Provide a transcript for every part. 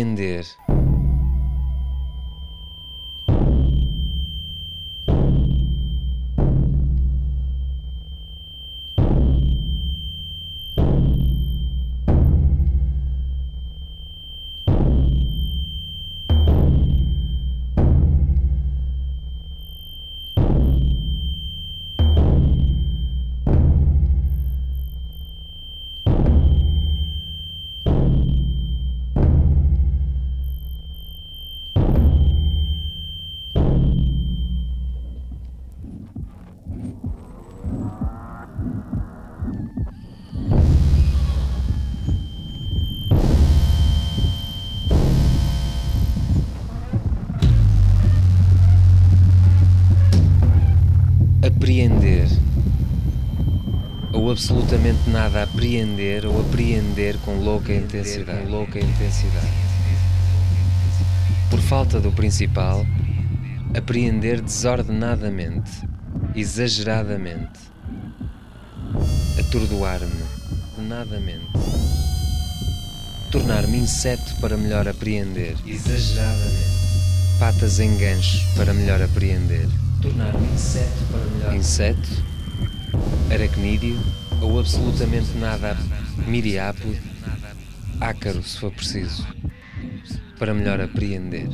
entiende absolutamente nada a apreender ou apreender com louca intensidade. Com louca intensidade. Por falta do principal, apreender desordenadamente, exageradamente, atordoar-me, denadamente, tornar-me inseto para melhor apreender, exageradamente, patas em gancho para melhor apreender, tornar-me inseto para melhor inseto, aracnídeo ou absolutamente nada, miriápodo, ácaro se for preciso, para melhor apreender.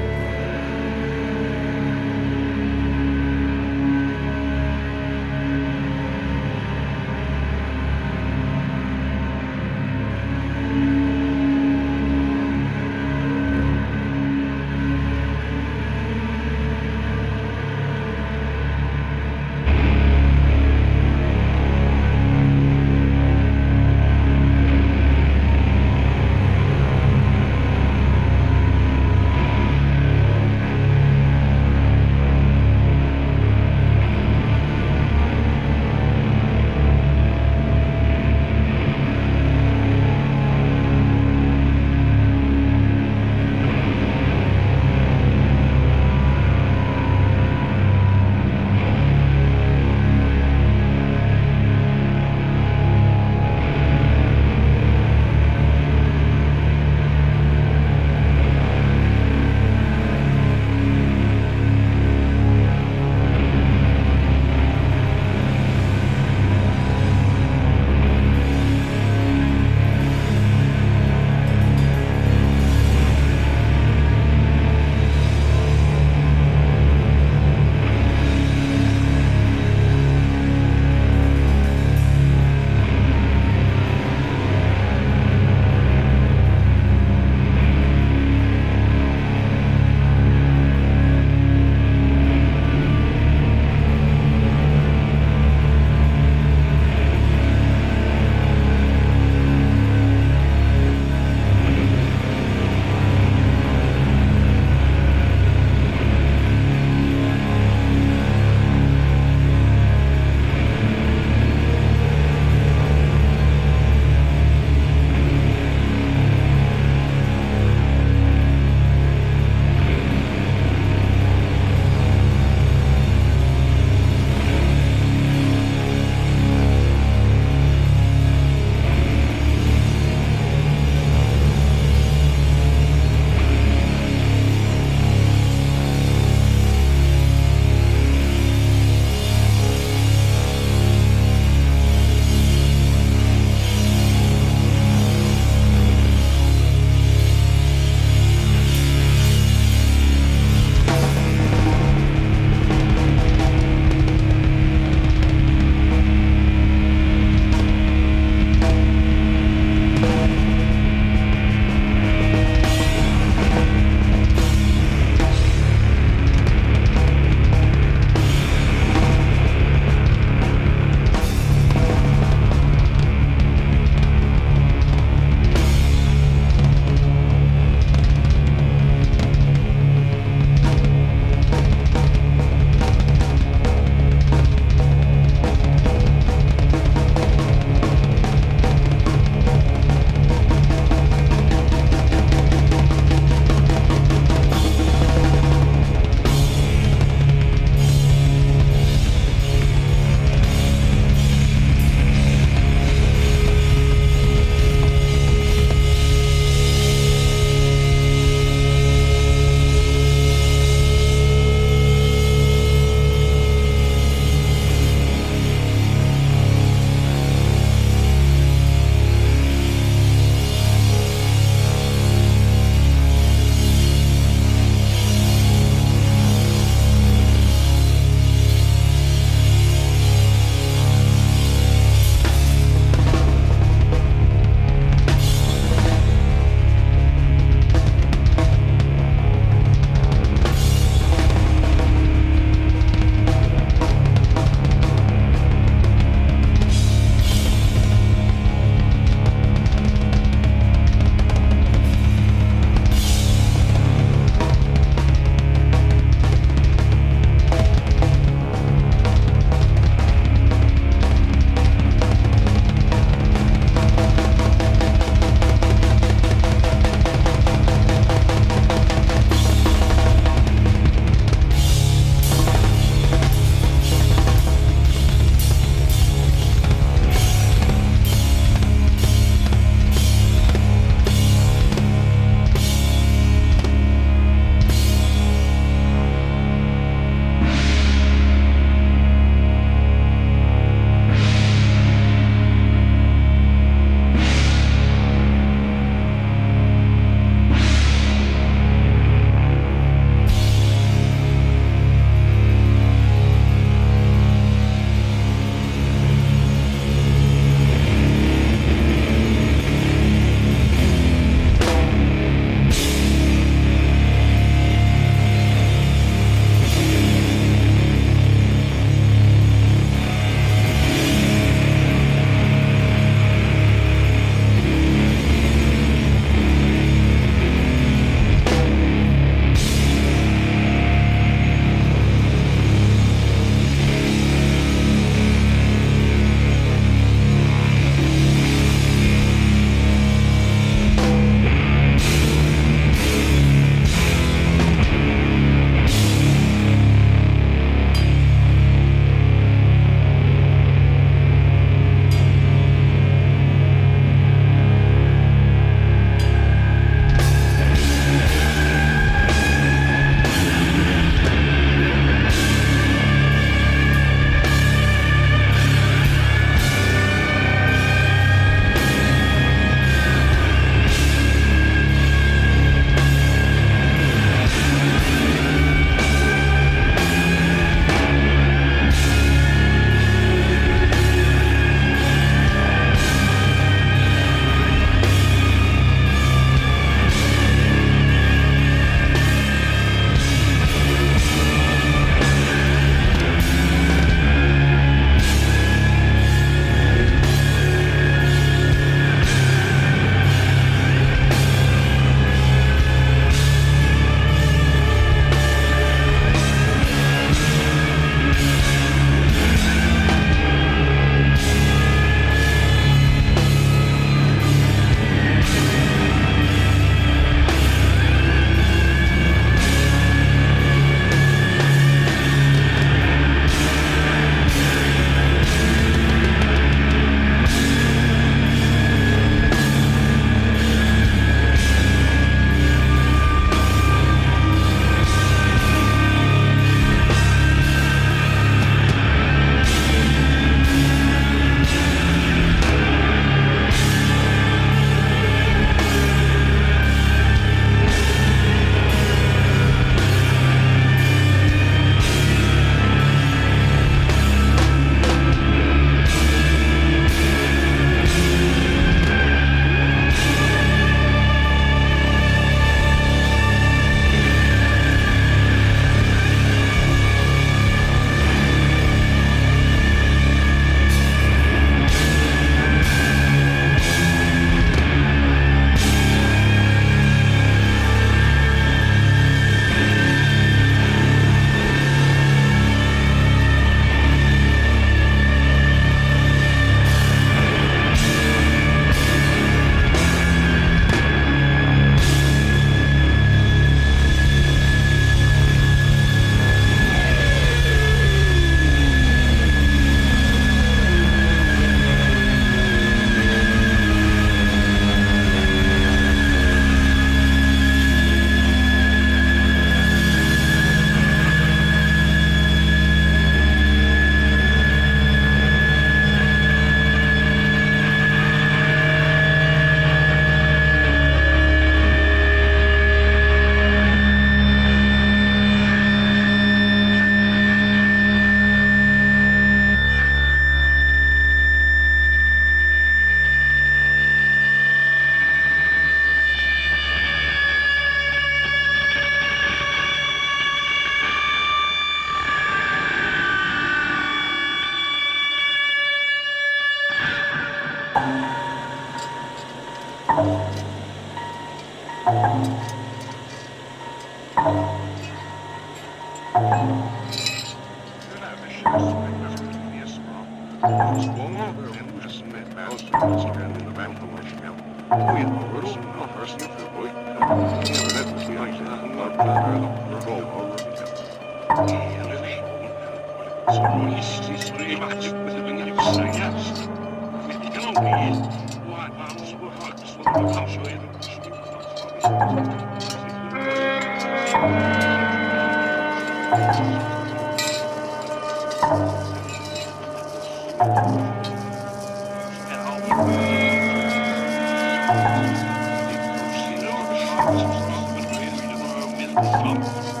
Vamos.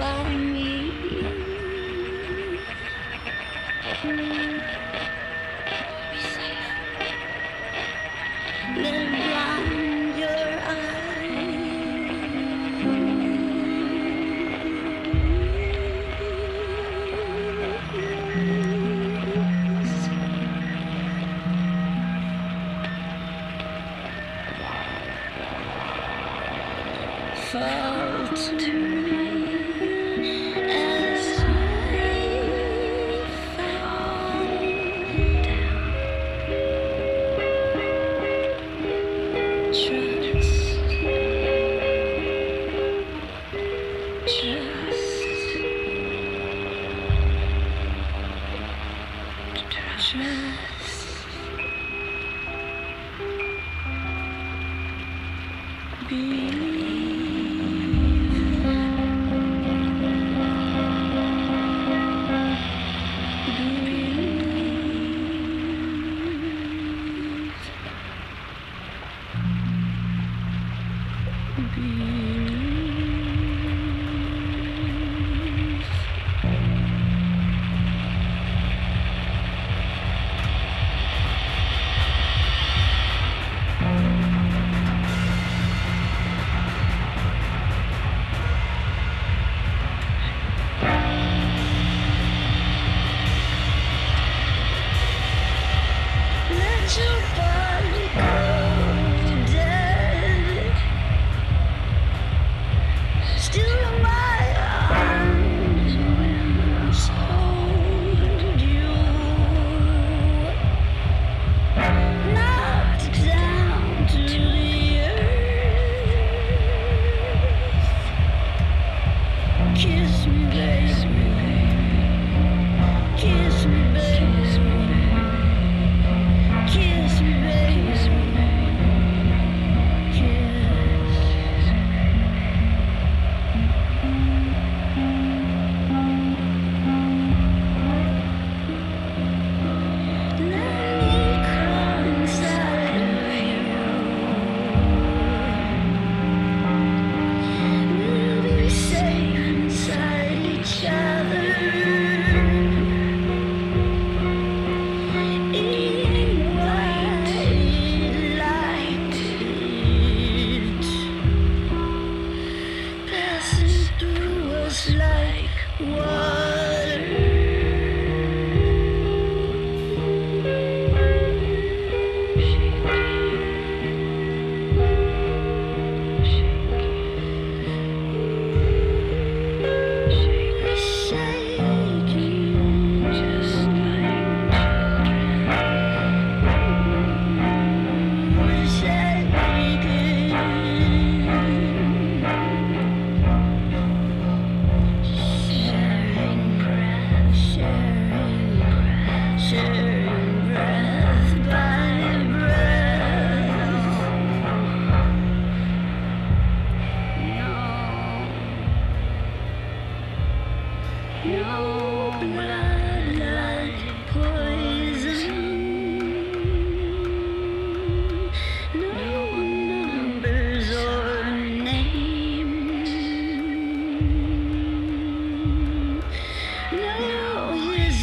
Bye.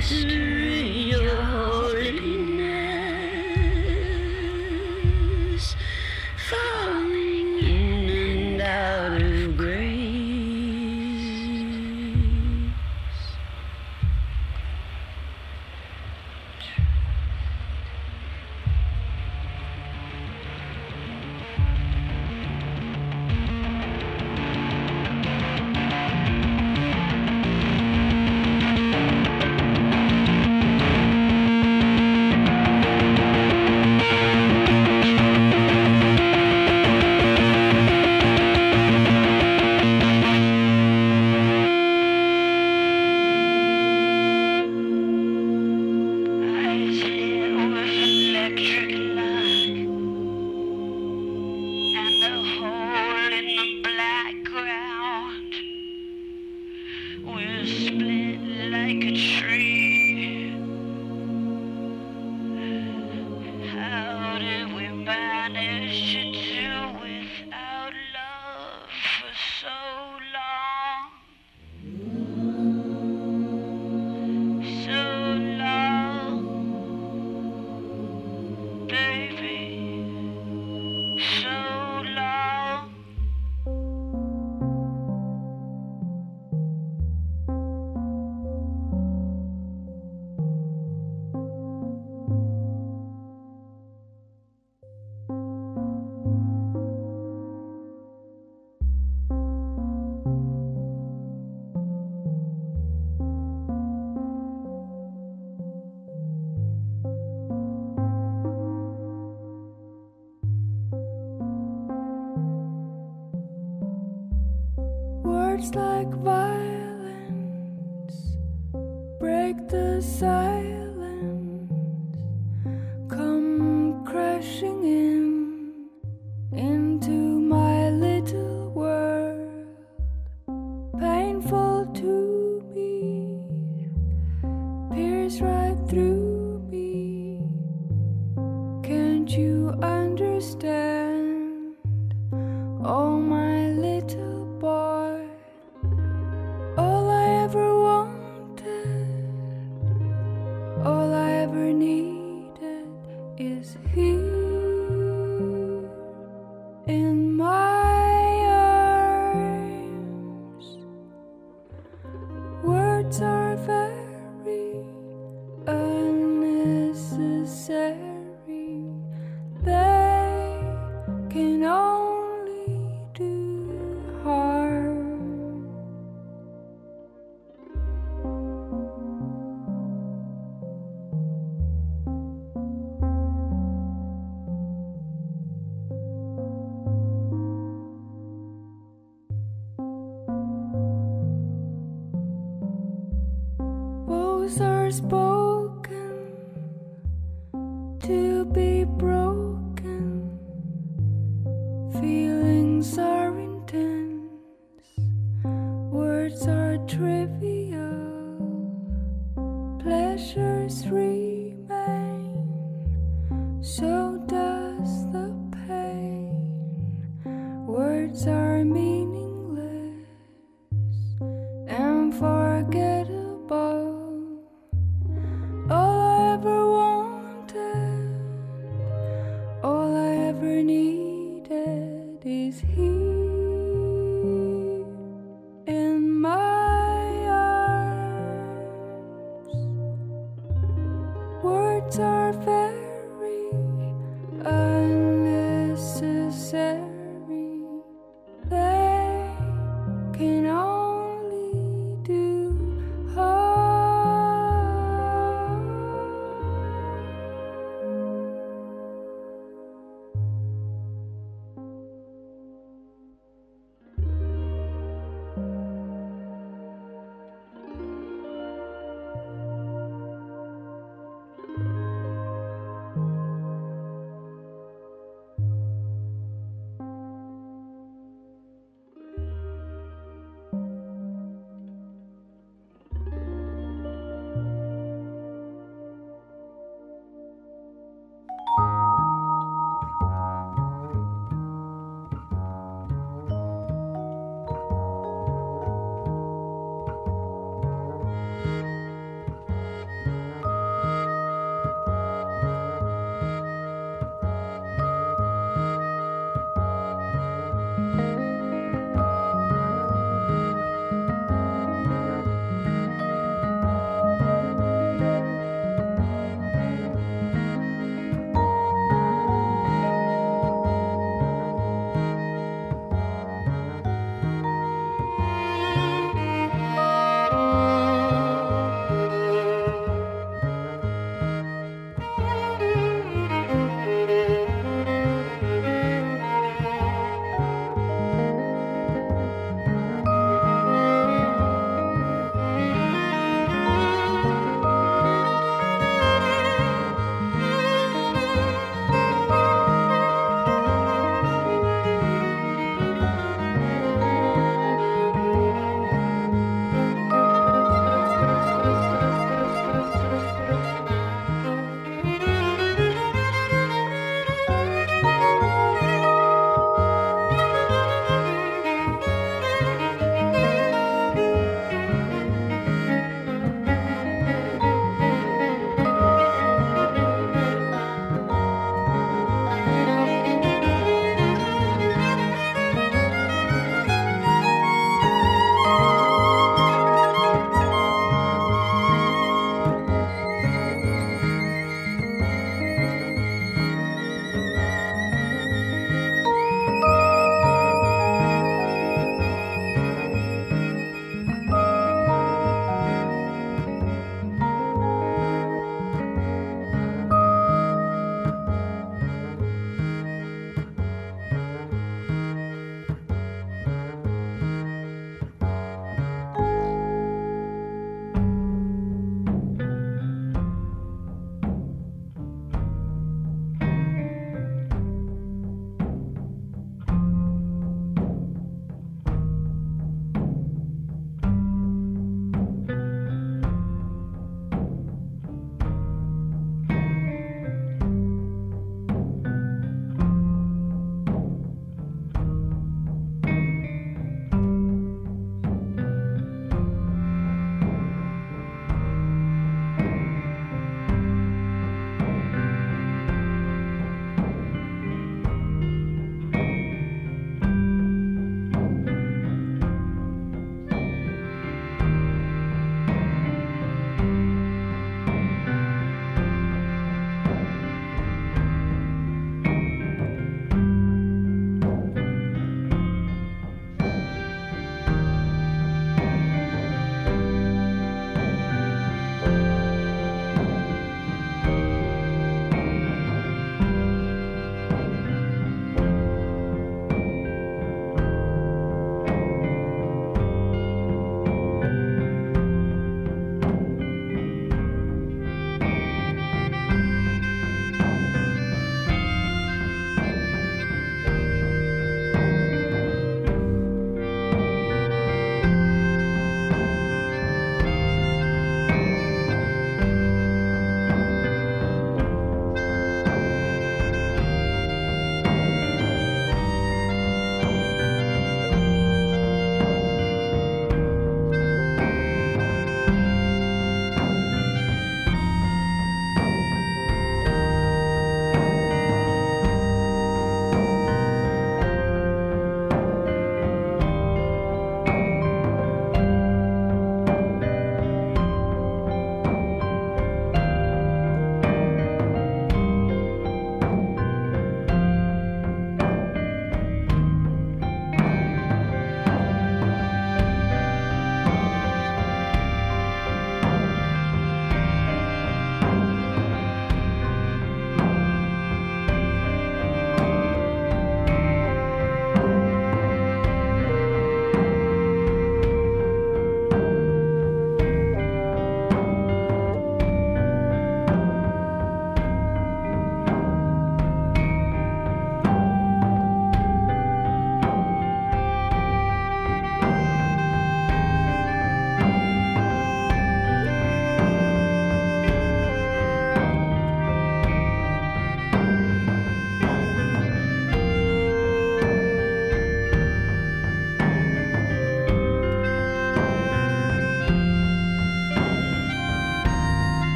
podcast. feels like violence. Break the silence. words are me.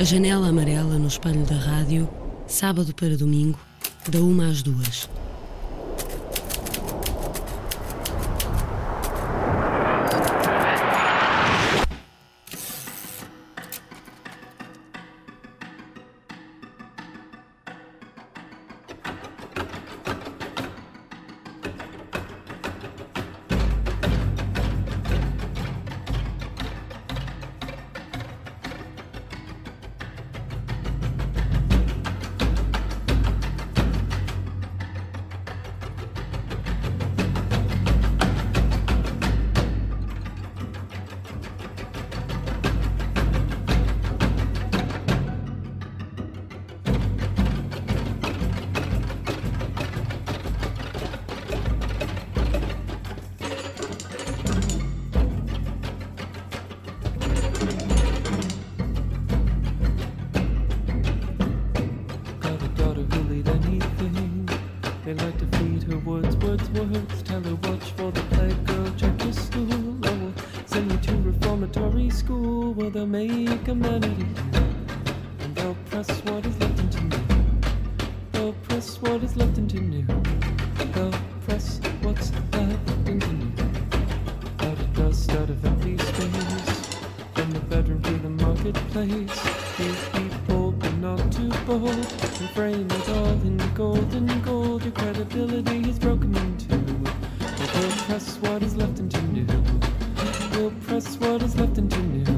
A janela amarela no espelho da rádio, sábado para domingo, da uma às duas. They like to feed her words, words, words. Tell her watch for the plague, girl, check your stool. I will send you to reformatory school where they'll make amenity. And they'll press what is left into me. They'll press what is left into new. They'll press what's left into new. Out of dust, out of empty space. From the bedroom to the marketplace behold. Your frame is all in gold and gold. Your credibility is broken in two. We'll press what is left into new. We'll press what is left into new.